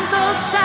Santo, Santo.